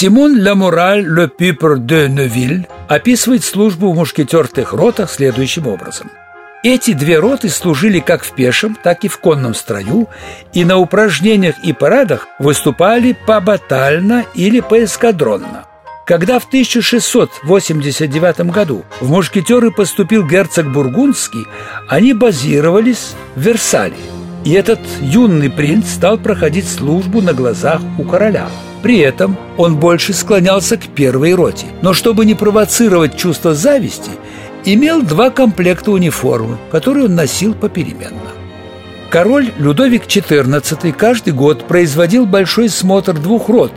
Симон Ламураль Ле Пипр де Невиль описывает службу в мушкетерных ротах следующим образом. Эти две роты служили как в пешем, так и в конном строю, и на упражнениях и парадах выступали побатально или поэскадронно. Когда в 1689 году в мушкетеры поступил герцог Бургундский, они базировались в Версале. И этот юный принц стал проходить службу на глазах у короля. При этом он больше склонялся к первой роте. Но чтобы не провоцировать чувство зависти, имел два комплекта униформы, которые он носил попеременно. Король Людовик XIV каждый год производил большой смотр двух рот,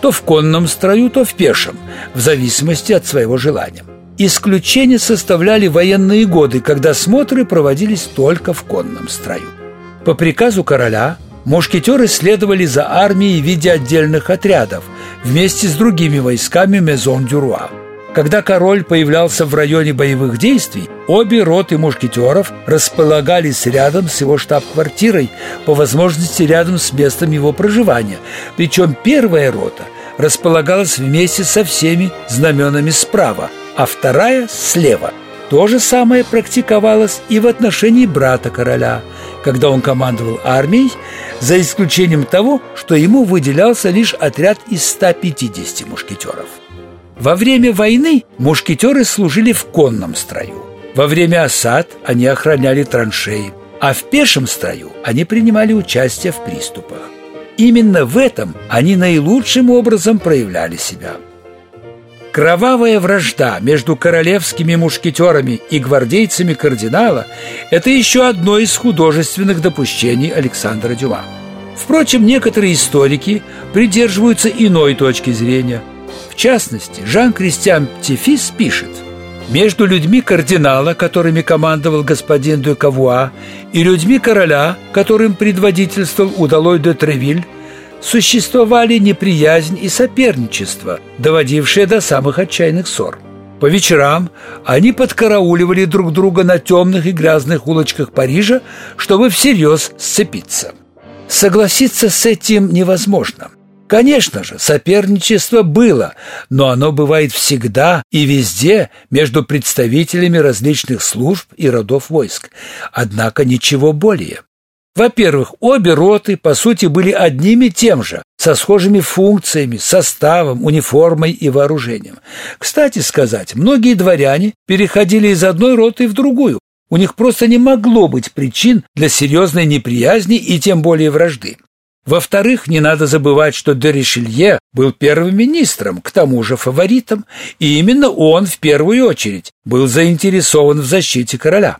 то в конном строю, то в пешем, в зависимости от своего желания. Исключение составляли военные годы, когда смотры проводились только в конном строю. По приказу короля мушкетеры следовали за армией в виде отдельных отрядов вместе с другими войсками Мезон-Дюруа. Когда король появлялся в районе боевых действий, обе роты мушкетеров располагались рядом с его штаб-квартирой, по возможности рядом с местом его проживания. Причем первая рота располагалась вместе со всеми знаменами справа, а вторая – слева. То же самое практиковалось и в отношении брата короля, когда он командовал армией, за исключением того, что ему выделялся лишь отряд из 150 мушкетеров. Во время войны мушкетеры служили в конном строю. Во время осад они охраняли траншеи, а в пешем строю они принимали участие в приступах. Именно в этом они наилучшим образом проявляли себя. Кровавая вражда между королевскими мушкетерами и гвардейцами кардинала – это еще одно из художественных допущений Александра Дюма. Впрочем, некоторые историки придерживаются иной точки зрения – частности, Жан-Кристиан Тифис пишет «Между людьми кардинала, которыми командовал господин де Кавуа, и людьми короля, которым предводительствовал удалой де Тревиль, существовали неприязнь и соперничество, доводившие до самых отчаянных ссор. По вечерам они подкарауливали друг друга на темных и грязных улочках Парижа, чтобы всерьез сцепиться. Согласиться с этим невозможно. Конечно же, соперничество было, но оно бывает всегда и везде между представителями различных служб и родов войск. Однако ничего более. Во-первых, обе роты, по сути, были одним и тем же, со схожими функциями, составом, униформой и вооружением. Кстати сказать, многие дворяне переходили из одной роты в другую. У них просто не могло быть причин для серьезной неприязни и тем более вражды. Во-вторых, не надо забывать, что Деришелье был первым министром, к тому же фаворитом, и именно он в первую очередь был заинтересован в защите короля.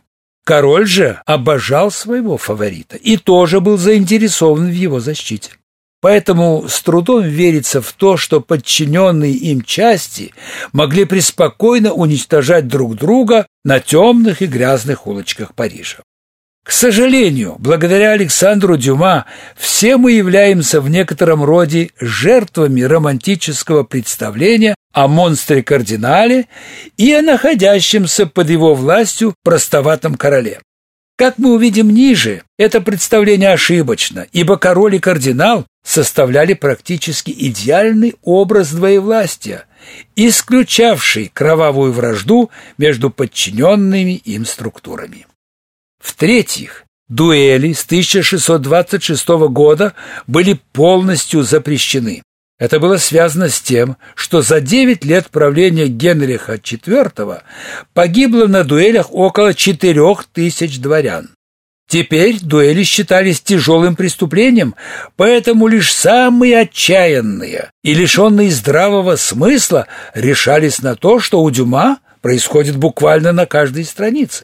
Король же обожал своего фаворита и тоже был заинтересован в его защите. Поэтому с трудом верится в то, что подчиненные им части могли преспокойно уничтожать друг друга на темных и грязных улочках Парижа. К сожалению, благодаря Александру Дюма все мы являемся в некотором роде жертвами романтического представления о монстре-кардинале и о находящемся под его властью простоватом короле. Как мы увидим ниже, это представление ошибочно, ибо король и кардинал составляли практически идеальный образ двоевластия, исключавший кровавую вражду между подчиненными им структурами. В-третьих, дуэли с 1626 года были полностью запрещены. Это было связано с тем, что за 9 лет правления Генриха IV погибло на дуэлях около 4000 дворян. Теперь дуэли считались тяжелым преступлением, поэтому лишь самые отчаянные и лишенные здравого смысла решались на то, что у Дюма происходит буквально на каждой странице.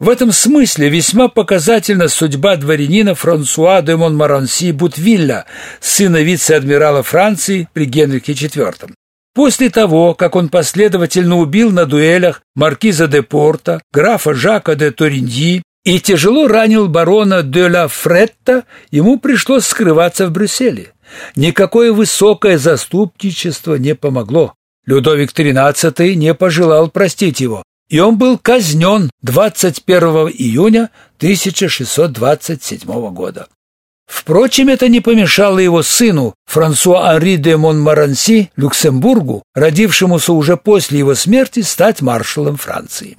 В этом смысле весьма показательна судьба дворянина Франсуа де Монмаранси Бутвилля, сына вице-адмирала Франции при Генрихе IV. После того, как он последовательно убил на дуэлях маркиза де Порта, графа Жака де Ториньи и тяжело ранил барона де ла Фретта, ему пришлось скрываться в Брюсселе. Никакое высокое заступничество не помогло. Людовик XIII не пожелал простить его, и он был казнен 21 июня 1627 года. Впрочем, это не помешало его сыну Франсуа Анри де Монмаранси Люксембургу, родившемуся уже после его смерти, стать маршалом Франции.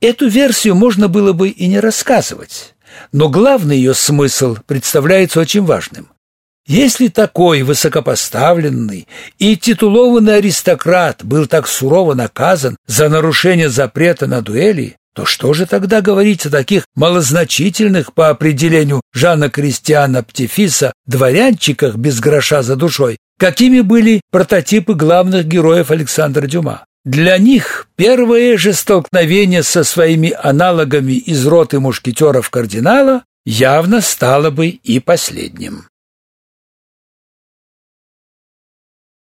Эту версию можно было бы и не рассказывать, но главный ее смысл представляется очень важным. Если такой высокопоставленный и титулованный аристократ был так сурово наказан за нарушение запрета на дуэли, то что же тогда говорить о таких малозначительных по определению Жана Кристиана Птефиса дворянчиках без гроша за душой, какими были прототипы главных героев Александра Дюма? Для них первое же столкновение со своими аналогами из роты мушкетеров кардинала явно стало бы и последним.